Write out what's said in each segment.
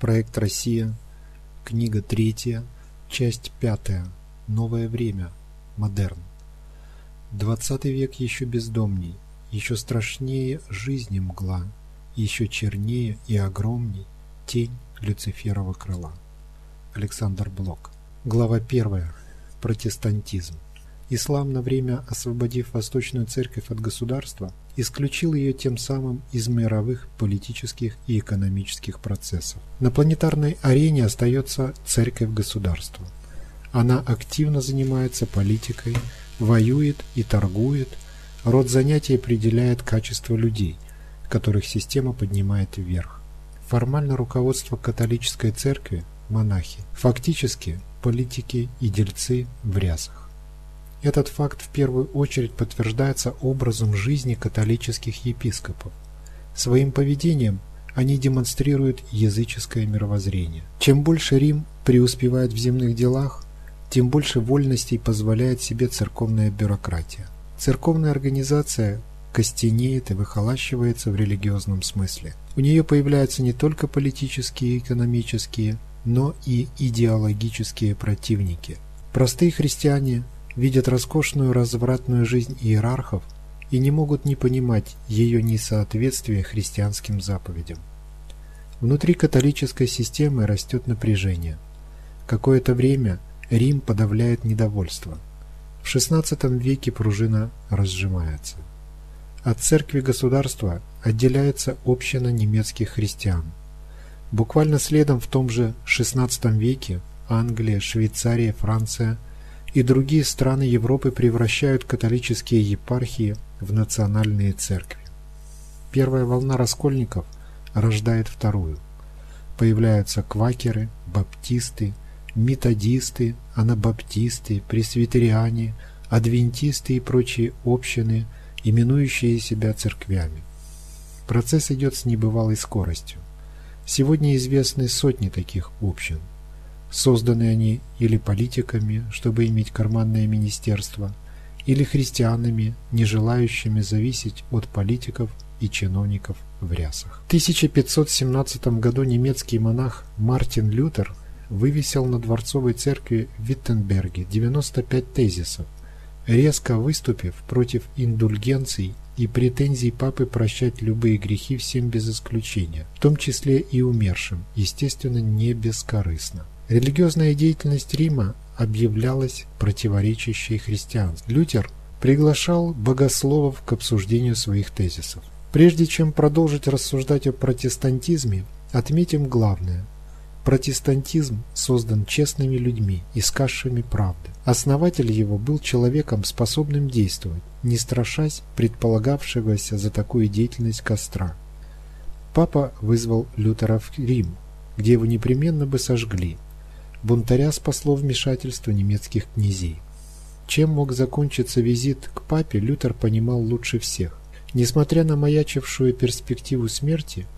Проект «Россия», книга третья, часть пятая, новое время, модерн. Двадцатый век еще бездомней, еще страшнее жизни мгла, еще чернее и огромней тень Люциферова крыла. Александр Блок. Глава первая. Протестантизм. Ислам на время освободив Восточную Церковь от государства, исключил ее тем самым из мировых политических и экономических процессов. На планетарной арене остается Церковь-государство. Она активно занимается политикой, воюет и торгует, род занятий определяет качество людей, которых система поднимает вверх. Формально руководство католической церкви – монахи, фактически политики и дельцы в рясах. Этот факт в первую очередь подтверждается образом жизни католических епископов. Своим поведением они демонстрируют языческое мировоззрение. Чем больше Рим преуспевает в земных делах, тем больше вольностей позволяет себе церковная бюрократия. Церковная организация костенеет и выхолащивается в религиозном смысле. У нее появляются не только политические и экономические, но и идеологические противники. Простые христиане видят роскошную развратную жизнь иерархов и не могут не понимать ее несоответствия христианским заповедям. Внутри католической системы растет напряжение. Какое-то время Рим подавляет недовольство. В XVI веке пружина разжимается. От церкви государства отделяется община немецких христиан. Буквально следом в том же XVI веке Англия, Швейцария, Франция и другие страны Европы превращают католические епархии в национальные церкви. Первая волна раскольников рождает вторую. Появляются квакеры, баптисты, методисты, анабаптисты, пресвитериане, адвентисты и прочие общины, именующие себя церквями. Процесс идет с небывалой скоростью. Сегодня известны сотни таких общин – Созданы они или политиками, чтобы иметь карманное министерство, или христианами, не желающими зависеть от политиков и чиновников в рясах. В 1517 году немецкий монах Мартин Лютер вывесил на Дворцовой церкви в Виттенберге 95 тезисов, резко выступив против индульгенций и претензий папы прощать любые грехи всем без исключения, в том числе и умершим, естественно, не бескорыстно. Религиозная деятельность Рима объявлялась противоречащей христианству. Лютер приглашал богословов к обсуждению своих тезисов. Прежде чем продолжить рассуждать о протестантизме, отметим главное. Протестантизм создан честными людьми, искавшими правды. Основатель его был человеком, способным действовать, не страшась предполагавшегося за такую деятельность костра. Папа вызвал Лютера в Рим, где его непременно бы сожгли, Бунтаря спасло вмешательство немецких князей. Чем мог закончиться визит к папе, Лютер понимал лучше всех. Несмотря на маячившую перспективу смерти,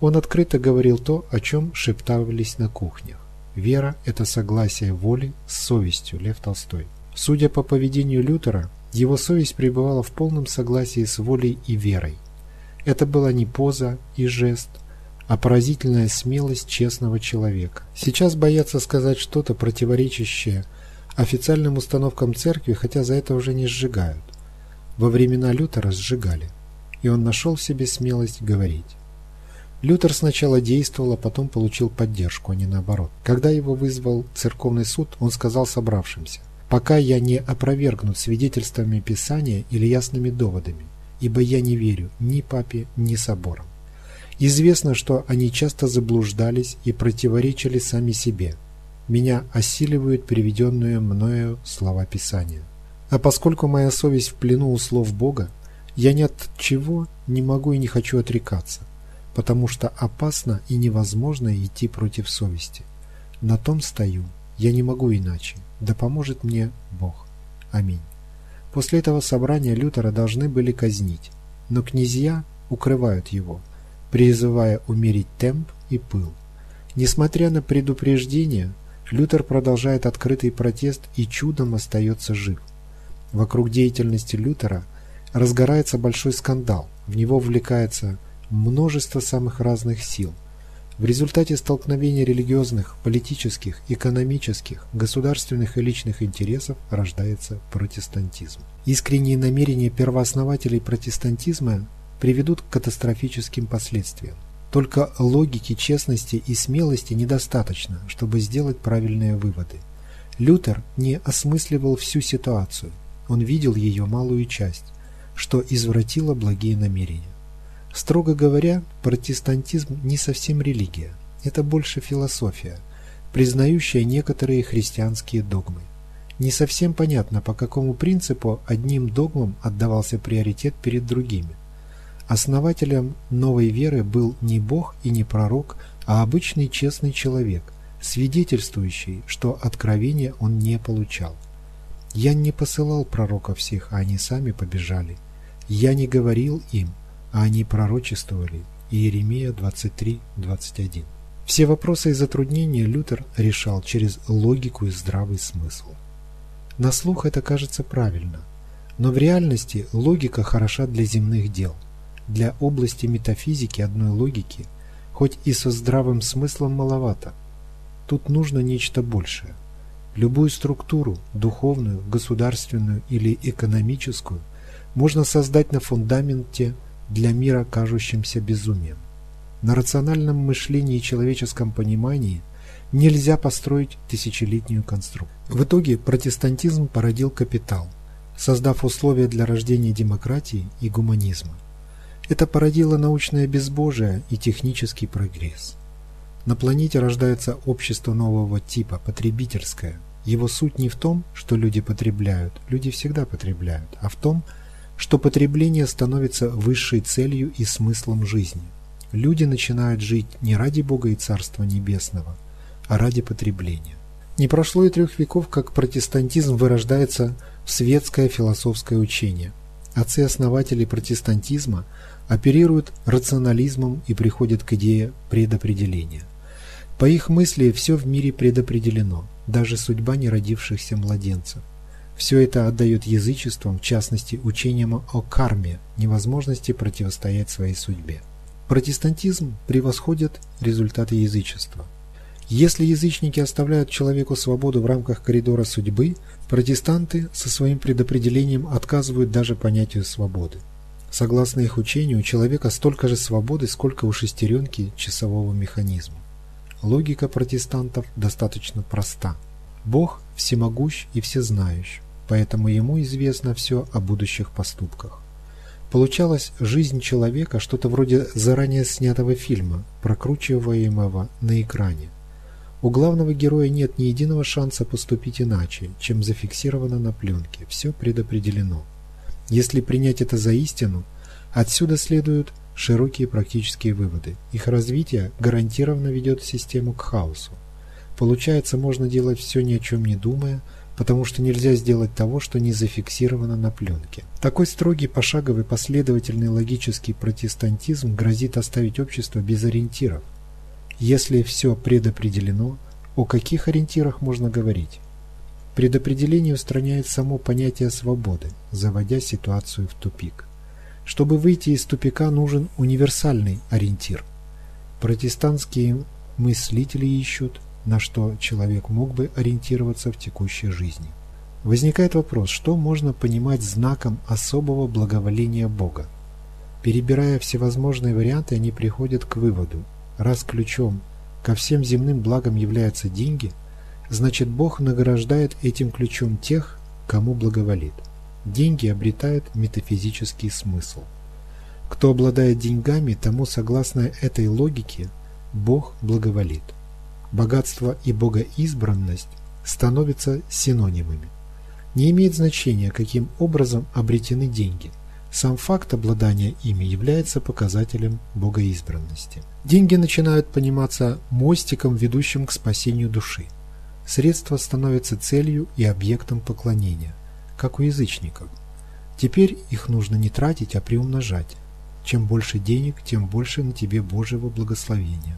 он открыто говорил то, о чем шептались на кухнях. Вера – это согласие воли с совестью, Лев Толстой. Судя по поведению Лютера, его совесть пребывала в полном согласии с волей и верой. Это была не поза и жест – а поразительная смелость честного человека. Сейчас боятся сказать что-то противоречащее официальным установкам церкви, хотя за это уже не сжигают. Во времена Лютера сжигали, и он нашел в себе смелость говорить. Лютер сначала действовал, а потом получил поддержку, а не наоборот. Когда его вызвал церковный суд, он сказал собравшимся, «Пока я не опровергнут свидетельствами Писания или ясными доводами, ибо я не верю ни папе, ни соборам. Известно, что они часто заблуждались и противоречили сами себе. Меня осиливают приведенные мною слова Писания. А поскольку моя совесть в плену у слов Бога, я ни от чего не могу и не хочу отрекаться, потому что опасно и невозможно идти против совести. На том стою, я не могу иначе, да поможет мне Бог. Аминь. После этого собрания Лютера должны были казнить, но князья укрывают его – призывая умерить темп и пыл. Несмотря на предупреждение, Лютер продолжает открытый протест и чудом остается жив. Вокруг деятельности Лютера разгорается большой скандал, в него вовлекается множество самых разных сил. В результате столкновения религиозных, политических, экономических, государственных и личных интересов рождается протестантизм. Искренние намерения первооснователей протестантизма приведут к катастрофическим последствиям. Только логики, честности и смелости недостаточно, чтобы сделать правильные выводы. Лютер не осмысливал всю ситуацию, он видел ее малую часть, что извратило благие намерения. Строго говоря, протестантизм не совсем религия, это больше философия, признающая некоторые христианские догмы. Не совсем понятно, по какому принципу одним догмам отдавался приоритет перед другими. Основателем новой веры был не Бог и не пророк, а обычный честный человек, свидетельствующий, что откровения он не получал. «Я не посылал пророков всех, а они сами побежали. Я не говорил им, а они пророчествовали. Иеремия 23:21. Все вопросы и затруднения Лютер решал через логику и здравый смысл. На слух это кажется правильно, но в реальности логика хороша для земных дел. Для области метафизики одной логики, хоть и со здравым смыслом маловато. Тут нужно нечто большее. Любую структуру, духовную, государственную или экономическую, можно создать на фундаменте для мира кажущимся безумием. На рациональном мышлении и человеческом понимании нельзя построить тысячелетнюю конструкцию. В итоге протестантизм породил капитал, создав условия для рождения демократии и гуманизма. Это породило научное безбожие и технический прогресс. На планете рождается общество нового типа, потребительское. Его суть не в том, что люди потребляют, люди всегда потребляют, а в том, что потребление становится высшей целью и смыслом жизни. Люди начинают жить не ради Бога и Царства Небесного, а ради потребления. Не прошло и трех веков, как протестантизм вырождается в светское философское учение. Отцы-основатели протестантизма оперируют рационализмом и приходят к идее предопределения. По их мысли все в мире предопределено, даже судьба неродившихся младенцев. Все это отдает язычествам, в частности учениям о карме, невозможности противостоять своей судьбе. Протестантизм превосходит результаты язычества. Если язычники оставляют человеку свободу в рамках коридора судьбы, протестанты со своим предопределением отказывают даже понятию свободы. Согласно их учению, у человека столько же свободы, сколько у шестеренки часового механизма. Логика протестантов достаточно проста. Бог всемогущ и всезнающий поэтому ему известно все о будущих поступках. Получалась жизнь человека что-то вроде заранее снятого фильма, прокручиваемого на экране. У главного героя нет ни единого шанса поступить иначе, чем зафиксировано на пленке. Все предопределено. Если принять это за истину, отсюда следуют широкие практические выводы. Их развитие гарантированно ведет систему к хаосу. Получается, можно делать все ни о чем не думая, потому что нельзя сделать того, что не зафиксировано на пленке. Такой строгий, пошаговый, последовательный логический протестантизм грозит оставить общество без ориентиров. Если все предопределено, о каких ориентирах можно говорить? Предопределение устраняет само понятие свободы, заводя ситуацию в тупик. Чтобы выйти из тупика, нужен универсальный ориентир. Протестантские мыслители ищут на что человек мог бы ориентироваться в текущей жизни. Возникает вопрос, что можно понимать знаком особого благоволения Бога? Перебирая всевозможные варианты, они приходят к выводу, раз ключом ко всем земным благам являются деньги, значит Бог награждает этим ключом тех, кому благоволит. Деньги обретают метафизический смысл. Кто обладает деньгами, тому, согласно этой логике, Бог благоволит богатство и богоизбранность становятся синонимами. Не имеет значения, каким образом обретены деньги. Сам факт обладания ими является показателем богоизбранности. Деньги начинают пониматься мостиком, ведущим к спасению души. Средства становятся целью и объектом поклонения, как у язычников. Теперь их нужно не тратить, а приумножать. Чем больше денег, тем больше на тебе Божьего благословения.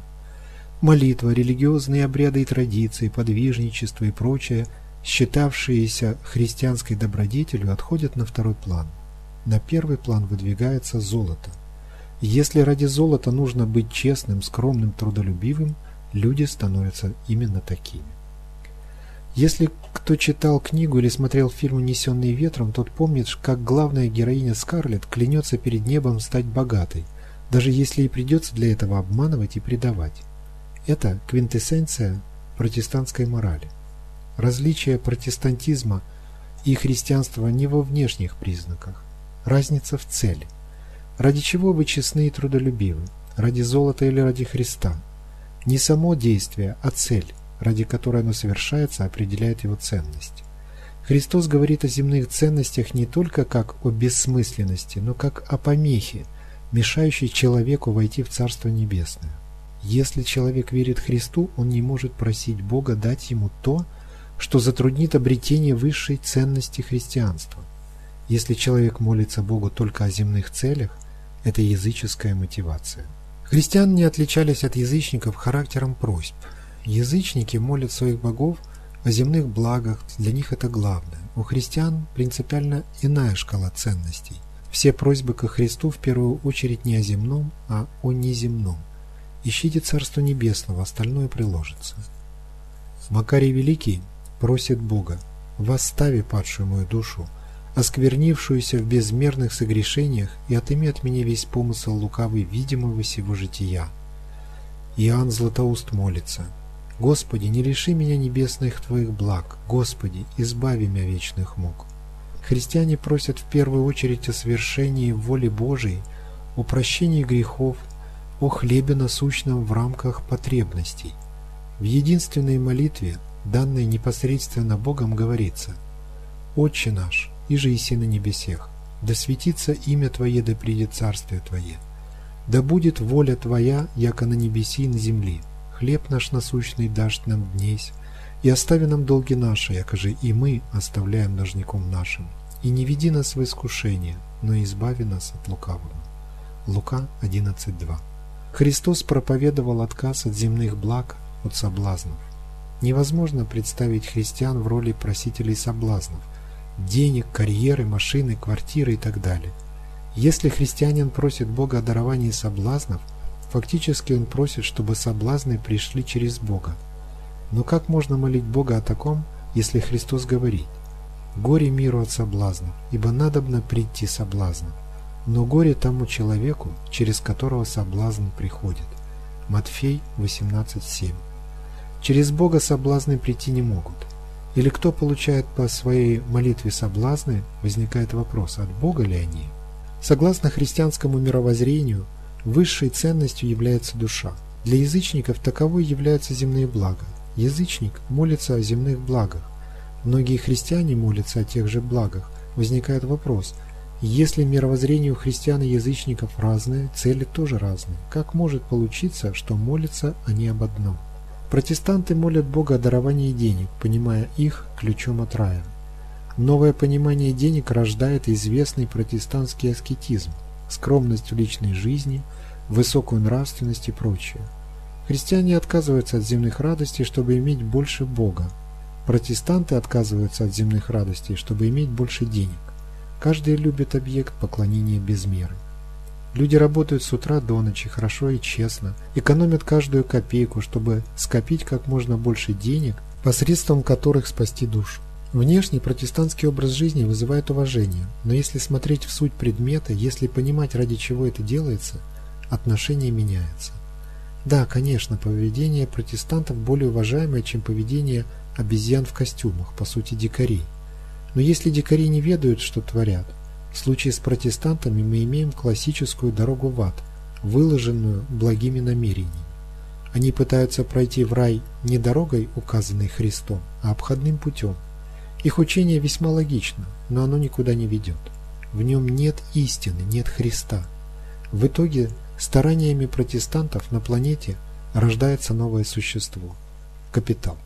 Молитва, религиозные обряды и традиции, подвижничество и прочее, считавшиеся христианской добродетелью, отходят на второй план. На первый план выдвигается золото. Если ради золота нужно быть честным, скромным, трудолюбивым, люди становятся именно такими. Если кто читал книгу или смотрел фильм «Унесенный ветром», тот помнит, как главная героиня Скарлетт клянется перед небом стать богатой, даже если ей придется для этого обманывать и предавать. Это квинтэссенция протестантской морали. Различие протестантизма и христианства не во внешних признаках. Разница в цели. Ради чего вы честны и трудолюбивы? Ради золота или ради Христа? Не само действие, а цель ради которой оно совершается, определяет его ценность. Христос говорит о земных ценностях не только как о бессмысленности, но как о помехе, мешающей человеку войти в Царство Небесное. Если человек верит Христу, он не может просить Бога дать ему то, что затруднит обретение высшей ценности христианства. Если человек молится Богу только о земных целях, это языческая мотивация. Христиане не отличались от язычников характером просьб – Язычники молят своих богов о земных благах, для них это главное. У христиан принципиально иная шкала ценностей. Все просьбы ко Христу в первую очередь не о земном, а о неземном. Ищите Царство Небесного, остальное приложится. Макарий Великий просит Бога, «Восстави падшую мою душу, осквернившуюся в безмерных согрешениях, и отыми от меня весь помысл лукавый видимого сего жития». Иоанн Златоуст молится – Господи, не лиши меня небесных Твоих благ. Господи, избави меня вечных мук. Христиане просят в первую очередь о совершении воли Божией, о прощении грехов, о хлебе насущном в рамках потребностей. В единственной молитве, данной непосредственно Богом, говорится «Отче наш, иже иси на небесех, да светится имя Твое, да придет царствие Твое, да будет воля Твоя, яко на небеси и на земли, хлеб наш насущный дашь нам днесь, и остави нам долги наши, якоже и мы оставляем должником нашим. И не веди нас в искушение, но избави нас от лукавого. Лука 11.2 Христос проповедовал отказ от земных благ, от соблазнов. Невозможно представить христиан в роли просителей соблазнов, денег, карьеры, машины, квартиры и так далее. Если христианин просит Бога о даровании соблазнов – Фактически он просит, чтобы соблазны пришли через Бога. Но как можно молить Бога о таком, если Христос говорит «Горе миру от соблазнов, ибо надобно прийти соблазну, но горе тому человеку, через которого соблазн приходит». Матфей 18.7 Через Бога соблазны прийти не могут. Или кто получает по своей молитве соблазны, возникает вопрос, от Бога ли они? Согласно христианскому мировоззрению, Высшей ценностью является душа. Для язычников таковой являются земные блага. Язычник молится о земных благах. Многие христиане молятся о тех же благах. Возникает вопрос, если мировоззрение у христиан и язычников разное, цели тоже разные, как может получиться, что молятся они об одном? Протестанты молят Бога о даровании денег, понимая их ключом от рая. Новое понимание денег рождает известный протестантский аскетизм – скромность в личной жизни, высокую нравственность и прочее. Христиане отказываются от земных радостей, чтобы иметь больше Бога. Протестанты отказываются от земных радостей, чтобы иметь больше денег. Каждый любит объект поклонения без меры. Люди работают с утра до ночи хорошо и честно, экономят каждую копейку, чтобы скопить как можно больше денег, посредством которых спасти душу. Внешний протестантский образ жизни вызывает уважение, но если смотреть в суть предмета, если понимать, ради чего это делается, отношение меняется. Да, конечно, поведение протестантов более уважаемое, чем поведение обезьян в костюмах, по сути дикарей. Но если дикари не ведают, что творят, в случае с протестантами мы имеем классическую дорогу в ад, выложенную благими намерениями. Они пытаются пройти в рай не дорогой, указанной Христом, а обходным путем – их учение весьма логично, но оно никуда не ведет. В нем нет истины, нет Христа. В итоге стараниями протестантов на планете рождается новое существо – капитал.